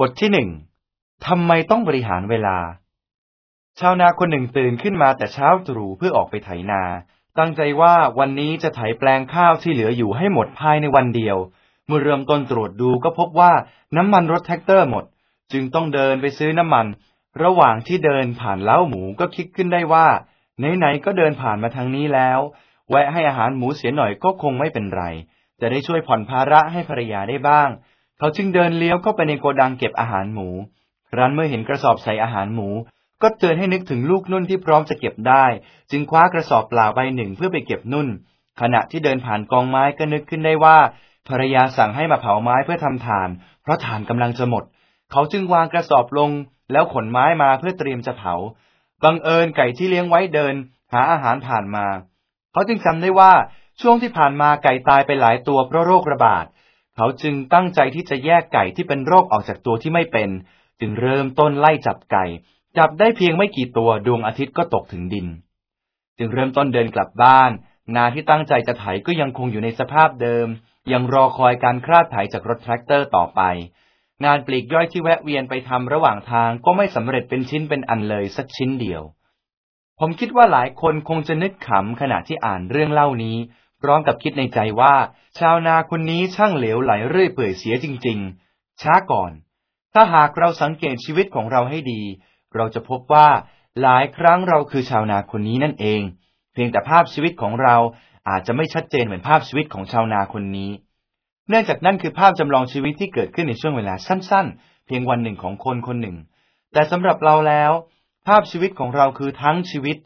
บทที่หนึ่งทำไมต้องบริหารเวลา ชาวนาคนหนึ่งตื่นขึ้นมาแต่เช้าตรู่เพื่อออกไปไถนา ตั้งใจว่าวันนี้จะไถแปลงข้าวที่เหลืออยู่ให้หมดภายในวันเดียว เมื่อเริ่มต้นตรวจดูก็พบว่าน้ำมันรถแท็กเตอร์หมด จึงต้องเดินไปซื้อน้ำมัน ระหว่างที่เดินผ่านเล้าหมูก็คิดขึ้นได้ว่า ไหนๆก็เดินผ่านมาทางนี้แล้ว แวะให้อาหารหมูเสียหน่อยก็คงไม่เป็นไร จะได้ช่วยผ่อนภาระให้ภรรยาได้บ้าง เขาจึงเดินเลี้ยวเข้าไปในโกดังเก็บอาหารหมู ครั้นเมื่อเห็นกระสอบใส่อาหารหมู ก็เตือนให้นึกถึงลูกนุ่นที่พร้อมจะเก็บได้ จึงคว้ากระสอบเปล่าใบหนึ่งเพื่อไปเก็บนุ่น ขณะที่เดินผ่านกองไม้ก็นึกขึ้นได้ว่า ภรรยาสั่งให้มาเผาไม้เพื่อทำถ่าน เพราะถ่านกำลังจะหมด เขาจึงวางกระสอบลง แล้วขนไม้มาเพื่อเตรียมจะเผา บังเอิญไก่ที่เลี้ยงไว้เดิน หาอาหารผ่านมา เขาจึงจำได้ว่าช่วงที่ผ่านมาไก่ตายไปหลายตัวเพราะโรคระบาด เขาจึงตั้งใจที่จะแยกไก่ที่เป็นโรคออกจากตัวที่ไม่เป็น จึงเริ่มต้นไล่จับไก่ จับได้เพียงไม่กี่ตัวดวงอาทิตย์ก็ตกถึงดิน จึงเริ่มต้นเดินกลับบ้าน นาที่ตั้งใจจะไถก็ยังคงอยู่ในสภาพเดิม ยังรอคอยการคลาดไถจากรถแทรกเตอร์ต่อไป งานปลีกย่อยที่แวะเวียนไปทำระหว่างทางก็ไม่สำเร็จเป็นชิ้นเป็นอันเลยสักชิ้นเดียวผมคิดว่าหลายคนคงจะนึกขำขณะที่อ่านเรื่องเล่านี้ ร้อมกับคิดในใจว่า ชาวนาคนนี้ช่างเหลวไหลเรื่อยเปื่อยเสียจริง ๆ ช้าก่อน ถ้าหากเราสังเกตชีวิตของเราให้ดี เราจะพบว่าหลายครั้งเราคือชาวนาคนนี้นั่นเอง เพียงแต่ภาพชีวิตของเราอาจจะไม่ชัดเจนเหมือนภาพชีวิตของชาวนาคนนี้ เนื่องจากนั่นคือภาพจำลองชีวิตที่เกิดขึ้นในช่วงเวลาสั้น ๆ เพียงวันหนึ่งของคนคนหนึ่ง แต่สำหรับเราแล้ว ภาพชีวิตของเราคือทั้งชีวิต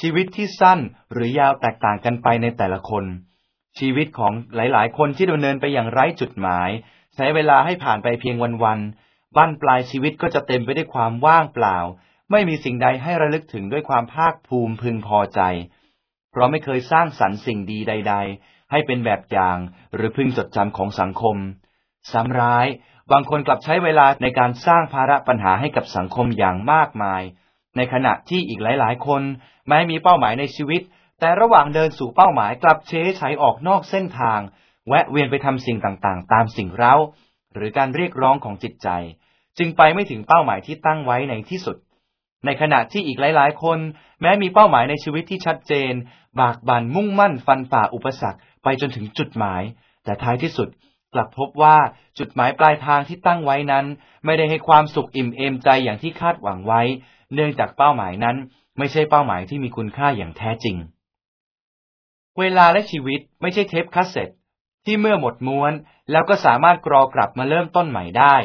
ชีวิตที่สั้นหรือยาวแตกต่างกันไปในแต่ละคน ชีวิตของหลาย ๆ คนที่ดำเนินไปอย่างไร้จุดหมาย ใช้เวลาให้ผ่านไปเพียงวันๆบ้านปลายชีวิตก็จะเต็มไปด้วยความว่างเปล่า ไม่มีสิ่งใดให้ระลึกถึงด้วยความภาคภูมิพึงพอใจ เพราะไม่เคยสร้างสรรค์สิ่งดีใด ๆ ให้เป็นแบบอย่างหรือพึงจดจำของสังคมซ้ำร้ายบางคนกลับใช้เวลาในการสร้างภาระปัญหาให้กับสังคมอย่างมากมาย ในขณะที่อีกหลาย ๆ คนแม้มีเป้าหมายในชีวิต แต่ระหว่างเดินสู่เป้าหมายกลับเชใช้ออกนอกเส้นทาง แวะเวียนไปทำสิ่งต่างๆ ตามสิ่งเร้า หรือการเรียกร้องของจิตใจ จึงไปไม่ถึงเป้าหมายที่ตั้งไว้ในที่สุด ในขณะที่อีกหลาย ๆ คน แม้มีเป้าหมายในชีวิตที่ชัดเจน บากบั่นมุ่งมั่นฟันฝ่าอุปสรรค ไปจนถึงจุดหมาย แต่ท้ายที่สุด กลับพบว่าจุดหมายปลายทางที่ตั้งไว้นั้น ไม่ได้ให้ความสุขอิ่มเอมใจอย่างที่คาดหวังไว้ เนื่องจากเป้าหมายนั้น ไม่ใช่เป้าหมายที่มีคุณค่าอย่างแท้จริง เวลาและชีวิตไม่ใช่เทปคาสเซ็ตที่เมื่อหมดม้วน แล้วก็สามารถกรอกลับมาเริ่มต้นใหม่ได้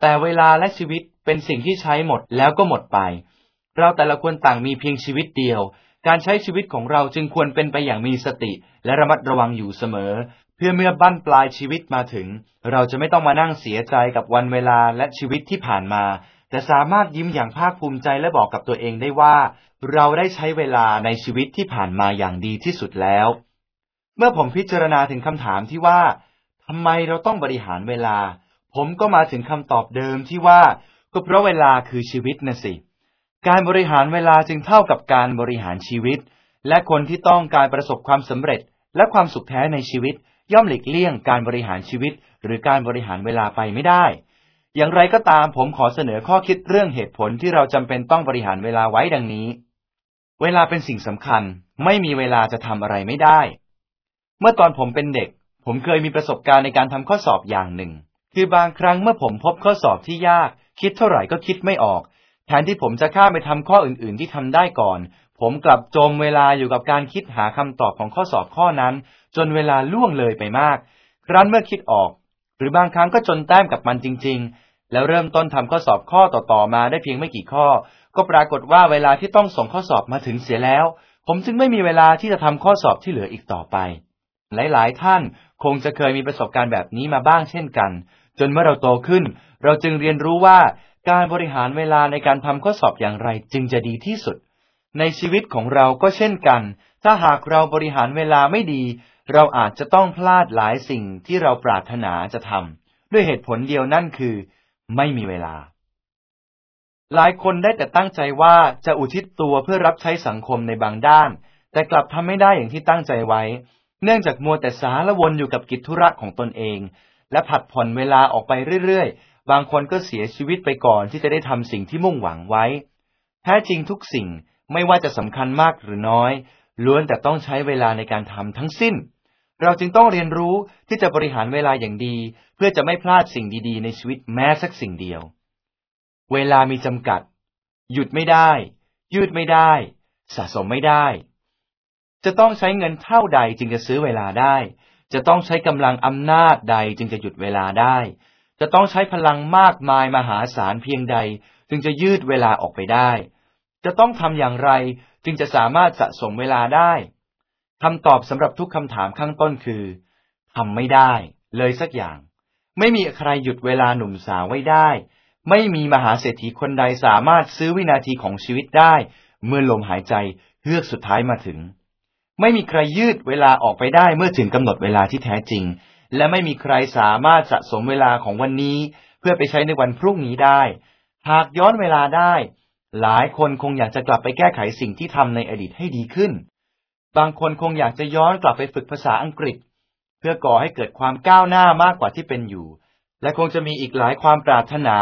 แต่เวลาและชีวิตเป็นสิ่งที่ใช้หมดแล้วก็หมดไป เราแต่ละคนต่างมีเพียงชีวิตเดียว การใช้ชีวิตของเราจึงควรเป็นไปอย่างมีสติ และระมัดระวังอยู่เสมอ เพื่อเมื่อบั้นปลายชีวิตมาถึง เราจะไม่ต้องมานั่งเสียใจกับวันเวลาและชีวิตที่ผ่านมา แต่สามารถยิ้มอย่างภาคภูมิใจและบอกกับตัวเองได้ว่า เราได้ใช้เวลาในชีวิตที่ผ่านมาอย่างดีที่สุดแล้ว เมื่อผมพิจารณาถึงคำถามที่ว่าทำไมเราต้องบริหารเวลา ผมก็มาถึงคำตอบเดิมที่ว่าก็เพราะเวลาคือชีวิตนะสิ การบริหารเวลาจึงเท่ากับการบริหารชีวิต และคนที่ต้องการประสบความสำเร็จและความสุขแท้ในชีวิต ย่อมหลีกเลี่ยงการบริหารชีวิต หรือการบริหารเวลาไปไม่ได้ อย่างไรก็ตามผมขอเสนอข้อคิดเรื่องเหตุผลที่เราจำเป็นต้องบริหารเวลาไว้ดังนี้ เวลาเป็นสิ่งสำคัญ ไม่มีเวลาจะทำอะไรไม่ได้ เมื่อตอนผมเป็นเด็ก ผมเคยมีประสบการณ์ในการทำข้อสอบอย่างหนึ่ง คือบางครั้งเมื่อผมพบข้อสอบที่ยาก คิดเท่าไหร่ก็คิดไม่ออก แทนที่ผมจะข้ามไปทำข้ออื่น ๆ ที่ทำได้ก่อนผมกลับจมเวลาอยู่กับการคิดหาคำตอบของข้อสอบข้อนั้น จนเวลาล่วงเลยไปมาก ครั้นเมื่อคิดออก หรือบางครั้งก็จนแต้มกับมันจริง ๆ แล้วเริ่มต้นทำข้อสอบข้อต่อๆมาได้เพียงไม่กี่ข้อ ก็ปรากฏว่าเวลาที่ต้องส่งข้อสอบมาถึงเสียแล้ว ผมจึงไม่มีเวลาที่จะทำข้อสอบที่เหลืออีกต่อไป หลายๆ ท่านคงจะเคยมีประสบการณ์แบบนี้มาบ้างเช่นกัน จนเมื่อเราโตขึ้น เราจึงเรียนรู้ว่าการบริหารเวลาในการทำข้อสอบอย่างไรจึงจะดีที่สุด ในชีวิตของเราก็เช่นกัน ถ้าหากเราบริหารเวลาไม่ดี เราอาจจะต้องพลาดหลายสิ่งที่เราปรารถนาจะทำด้วยเหตุผลเดียวนั่นคือ ไม่มีเวลา หลายคนได้แต่ตั้งใจว่าจะอุทิศตัวเพื่อรับใช้สังคมในบางด้าน แต่กลับทำไม่ได้อย่างที่ตั้งใจไว้ เนื่องจากมัวแต่สารวนอยู่กับกิจธุระของตนเอง และผัดผ่อนเวลาออกไปเรื่อยๆ บางคนก็เสียชีวิตไปก่อนที่จะได้ทำสิ่งที่มุ่งหวังไว้ แท้จริงทุกสิ่งไม่ว่าจะสำคัญมากหรือน้อย ล้วนแต่ต้องใช้เวลาในการทำทั้งสิ้น เราจึงต้องเรียนรู้ที่จะบริหารเวลาอย่างดี เพื่อจะไม่พลาดสิ่งดีๆ ในชีวิตแม้สักสิ่งเดียว เวลามีจำกัด หยุดไม่ได้ ยืดไม่ได้ สะสมไม่ได้ จะต้องใช้เงินเท่าใดจึงจะซื้อเวลาได้ จะต้องใช้กำลังอำนาจใดจึงจะหยุดเวลาได้ จะต้องใช้พลังมากมายมหาศาลเพียงใด จึงจะยืดเวลาออกไปได้ จะต้องทำอย่างไรจึงจะสามารถสะสมเวลาได้คำตอบสำหรับทุกคำถามข้างต้นคือทำไม่ได้ เลยสักอย่าง ไม่มีใครหยุดเวลาหนุ่มสาวไว้ได้ ไม่มีมหาเศรษฐีคนใดสามารถซื้อวินาทีของชีวิตได้ เมื่อลมหายใจเฮือกสุดท้ายมาถึง ไม่มีใครยืดเวลาออกไปได้เมื่อถึงกำหนดเวลาที่แท้จริง และไม่มีใครสามารถสะสมเวลาของวันนี้ เพื่อไปใช้ในวันพรุ่งนี้ได้ หากย้อนเวลาได้ หลายคนคงอยากจะกลับไปแก้ไขสิ่งที่ทำในอดีตให้ดีขึ้น บางคนคงอยากจะย้อนกลับไปฝึกภาษาอังกฤษ เพื่อก่อให้เกิดความก้าวหน้ามากกว่าที่เป็นอยู่ และคงจะมีอีกหลายความปรารถนา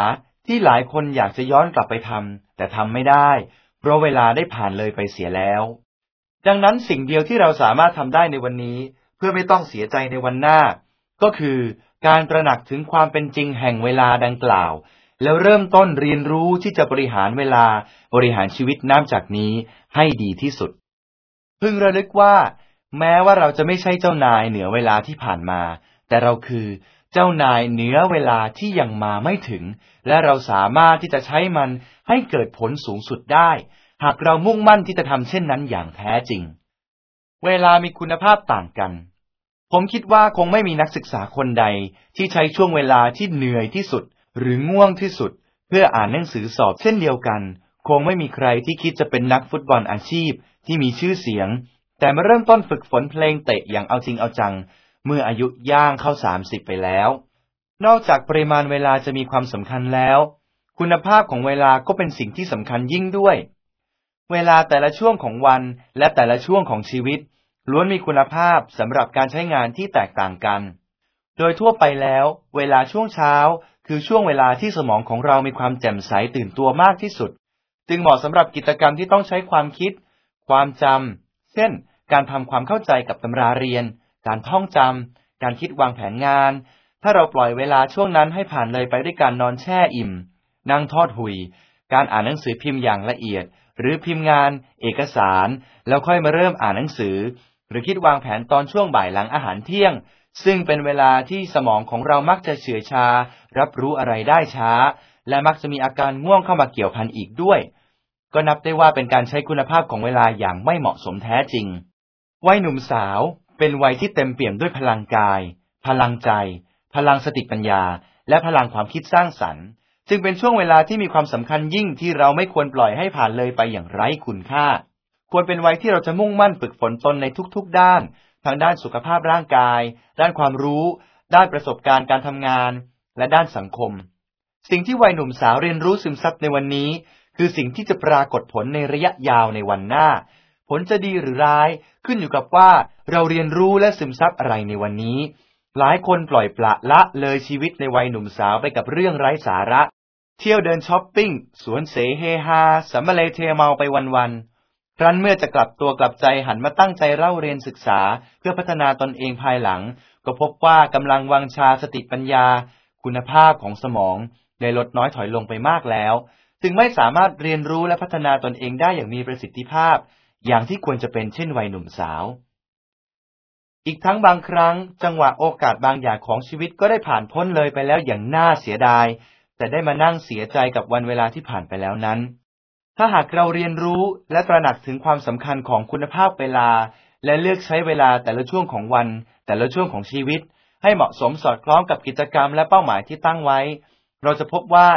ที่หลายคนอยากจะย้อนกลับไปทำแต่ทำไม่ได้ เพราะเวลาได้ผ่านเลยไปเสียแล้ว ดังนั้นสิ่งเดียวที่เราสามารถทำได้ในวันนี้ เพื่อไม่ต้องเสียใจในวันหน้า ก็คือการตระหนักถึงความเป็นจริงแห่งเวลาดังกล่าว แล้วเริ่มต้นเรียนรู้ที่จะบริหารเวลาบริหารชีวิตน้ำจากนี้ให้ดีที่สุด พึงระลึกว่า แม้ว่าเราจะไม่ใช่เจ้านายเหนือเวลาที่ผ่านมา แต่เราคือเจ้านายเหนือเวลาที่ยังมาไม่ถึง และเราสามารถที่จะใช้มันให้เกิดผลสูงสุดได้ หากเรามุ่งมั่นที่จะทำเช่นนั้นอย่างแท้จริง เวลามีคุณภาพต่างกัน ผมคิดว่าคงไม่มีนักศึกษาคนใดที่ใช้ช่วงเวลาที่เหนื่อยที่สุด หรือง่วงที่สุดเพื่ออ่านหนังสือสอบเช่นเดียวกัน คงไม่มีใครที่คิดจะเป็นนักฟุตบอลอาชีพที่มีชื่อเสียง แต่มาเริ่มต้นฝึกฝนเพลงเตะอย่างเอาจริงเอาจัง เมื่ออายุย่างเข้าสามสิบไปแล้ว นอกจากปริมาณเวลาจะมีความสำคัญแล้ว คุณภาพของเวลาก็เป็นสิ่งที่สำคัญยิ่งด้วย เวลาแต่ละช่วงของวันและแต่ละช่วงของชีวิต ล้วนมีคุณภาพสำหรับการใช้งานที่แตกต่างกัน โดยทั่วไปแล้ว เวลาช่วงเช้า คือช่วงเวลาที่สมองของเรามีความแจ่มใสตื่นตัวมากที่สุด จึงเหมาะสำหรับกิจกรรมที่ต้องใช้ความคิด ความจำเช่น การทำความเข้าใจกับตำราเรียน การท่องจำการคิดวางแผนงาน ถ้าเราปล่อยเวลาช่วงนั้นให้ผ่านเลยไปด้วยการนอนแช่อิ่ม นั่งทอดหุย การอ่านหนังสือพิมพ์อย่างละเอียด หรือพิมพ์งาน เอกสาร แล้วค่อยมาเริ่มอ่านหนังสือ หรือคิดวางแผนตอนช่วงบ่ายหลังอาหารเที่ยง ซึ่งเป็นเวลาที่สมองของเรามักจะเฉื่อยชา รับรู้อะไรได้ช้า และมักจะมีอาการง่วงเข้ามาเกี่ยวพันอีกด้วย ก็นับได้ว่าเป็นการใช้คุณภาพของเวลาอย่างไม่เหมาะสมแท้จริง วัยหนุ่มสาวเป็นวัยที่เต็มเปี่ยมด้วยพลังกาย พลังใจ พลังสติปัญญา และพลังความคิดสร้างสรรค์ จึงเป็นช่วงเวลาที่มีความสำคัญยิ่งที่เราไม่ควรปล่อยให้ผ่านเลยไปอย่างไร้คุณค่า ควรเป็นวัยที่เราจะมุ่งมั่นฝึกฝนตนในทุกๆด้าน ทางด้านสุขภาพร่างกาย ด้านความรู้ ด้านประสบการณ์การทำงาน และด้านสังคม สิ่งที่วัยหนุ่มสาวเรียนรู้ซึมซับในวันนี้ คือสิ่งที่จะปรากฏผลในระยะยาวในวันหน้า ผลจะดีหรือร้ายขึ้นอยู่กับว่าเราเรียนรู้และซึมซับอะไรในวันนี้ หลายคนปล่อยปละละเลยชีวิตในวัยหนุ่มสาวไปกับเรื่องไร้สาระ เที่ยวเดินช้อปปิ้ง สรวลเสเฮฮาสำมะเลเทเมาไปวันๆ ครั้นเมื่อจะกลับตัวกลับใจหันมาตั้งใจเล่าเรียนศึกษา เพื่อพัฒนาตนเองภายหลัง ก็พบว่ากำลังวังชาสติปัญญา คุณภาพของสมองได้ลดน้อยถอยลงไปมากแล้ว จึงไม่สามารถเรียนรู้และพัฒนาตนเองได้อย่างมีประสิทธิภาพ อย่างที่ควรจะเป็นเช่นวัยหนุ่มสาว อีกทั้งบางครั้ง จังหวะโอกาสบางอย่างของชีวิตก็ได้ผ่านพ้นเลยไปแล้วอย่างน่าเสียดาย แต่ได้มานั่งเสียใจกับวันเวลาที่ผ่านไปแล้วนั้น ถ้าหากเราเรียนรู้และตระหนักถึงความสำคัญของคุณภาพเวลา และเลือกใช้เวลาแต่ละช่วงของวัน แต่ละช่วงของชีวิต ให้เหมาะสมสอดคล้องกับกิจกรรมและเป้าหมายที่ตั้งไว้ เราจะพบว่า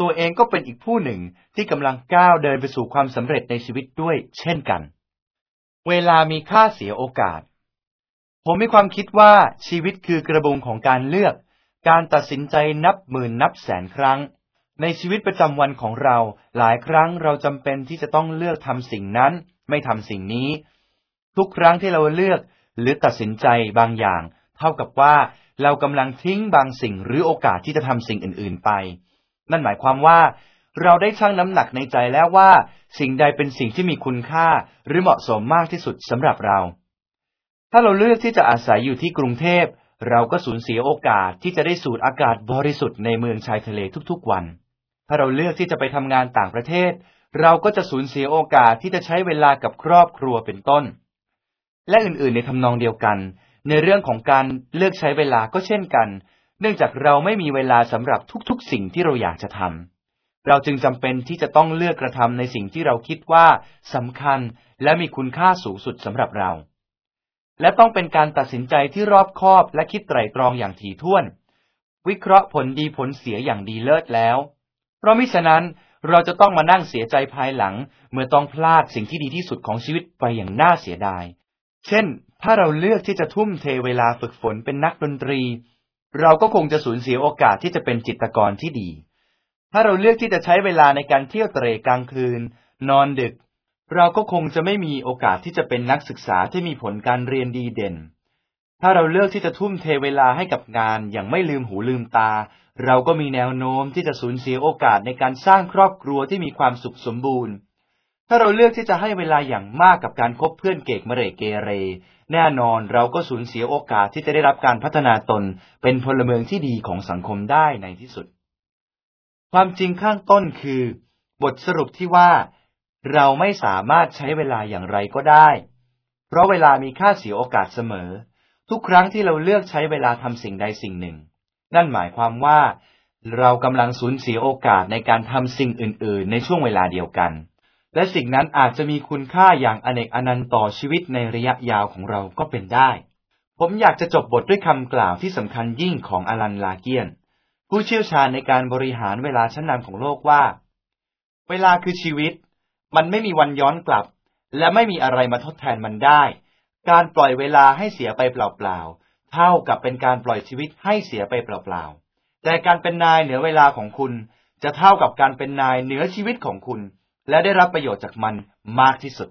ตัวเองก็เป็นอีกผู้หนึ่งที่กำลังก้าวเดินไปสู่ความสำเร็จในชีวิตด้วย เช่นกัน เวลามีค่าเสียโอกาส ผมมีความคิดว่าชีวิตคือกระบุงของการเลือก การตัดสินใจนับหมื่นนับแสนครั้ง ในชีวิตประจำวันของเรา หลายครั้งเราจำเป็นที่จะต้องเลือกทำสิ่งนั้น ไม่ทำสิ่งนี้ ทุกครั้งที่เราเลือกหรือตัดสินใจบางอย่าง เท่ากับว่าเรากำลังทิ้งบางสิ่งหรือโอกาสที่จะทำสิ่งอื่น ๆไป นั่นหมายความว่า เราได้ชั่งน้ำหนักในใจแล้วว่า สิ่งใดเป็นสิ่งที่มีคุณค่าหรือเหมาะสมมากที่สุดสำหรับเรา ถ้าเราเลือกที่จะอาศัยอยู่ที่กรุงเทพ เราก็สูญเสียโอกาสที่จะได้สูดอากาศบริสุทธิ์ในเมืองชายทะเลทุกๆวัน ถ้าเราเลือกที่จะไปทำงานต่างประเทศ เราก็จะสูญเสียโอกาสที่จะใช้เวลากับครอบครัวเป็นต้น และอื่นๆในทำนองเดียวกัน ในเรื่องของการเลือกใช้เวลาก็เช่นกัน เนื่องจากเราไม่มีเวลาสำหรับทุกๆ สิ่งที่เราอยากจะทำเราจึงจำเป็นที่จะต้องเลือกกระทำในสิ่งที่เราคิดว่าสำคัญและมีคุณค่าสูงสุดสำหรับเรา และต้องเป็นการตัดสินใจที่รอบคอบและคิดไตร่ตรองอย่างถี่ถ้วน วิเคราะห์ผลดีผลเสียอย่างดีเลิศแล้ว เพราะมิฉะนั้นเราจะต้องมานั่งเสียใจภายหลัง เมื่อต้องพลาดสิ่งที่ดีที่สุดของชีวิตไปอย่างน่าเสียดาย เช่น ถ้าเราเลือกที่จะทุ่มเทเวลาฝึกฝนเป็นนักดนตรี เราก็คงจะสูญเสียโอกาสที่จะเป็นจิตรกรที่ดี ถ้าเราเลือกที่จะใช้เวลาในการเที่ยวเตร่กลางคืน นอนดึก เราก็คงจะไม่มีโอกาสที่จะเป็นนักศึกษาที่มีผลการเรียนดีเด่น ถ้าเราเลือกที่จะทุ่มเทเวลาให้กับงานอย่างไม่ลืมหูลืมตา เราก็มีแนวโน้มที่จะสูญเสียโอกาสในการสร้างครอบครัวที่มีความสุขสมบูรณ์ ถ้าเราเลือกที่จะให้เวลาอย่างมากกับการคบเพื่อนเกกเมเรเกเร แน่นอนเราก็สูญเสียโอกาสที่จะได้รับการพัฒนาตน เป็นพลเมืองที่ดีของสังคมได้ในที่สุด ความจริงข้างต้นคือ บทสรุปที่ว่า เราไม่สามารถใช้เวลาอย่างไรก็ได้ เพราะเวลามีค่าเสียโอกาสเสมอ ทุกครั้งที่เราเลือกใช้เวลาทำสิ่งใดสิ่งหนึ่ง นั่นหมายความว่า เรากำลังสูญเสียโอกาสในการทำสิ่งอื่น ๆ ในช่วงเวลาเดียวกัน และสิ่งนั้นอาจจะมีคุณค่าอย่างอเนกอนันต์ต่อชีวิตในระยะยาวของเราก็เป็นได้ ผมอยากจะจบบทด้วยคำกล่าวที่สำคัญยิ่งของอลันลาเกียน ผู้เชี่ยวชาญในการบริหารเวลาชั้นนำของโลกว่า เวลาคือชีวิต มันไม่มีวันย้อนกลับ และไม่มีอะไรมาทดแทนมันได้ การปล่อยเวลาให้เสียไปเปล่าๆ เท่ากับเป็นการปล่อยชีวิตให้เสียไปเปล่าๆ แต่การเป็นนายเหนือเวลาของคุณ จะเท่ากับการเป็นนายเหนือชีวิตของคุณ และได้รับประโยชน์จากมันมากที่สุด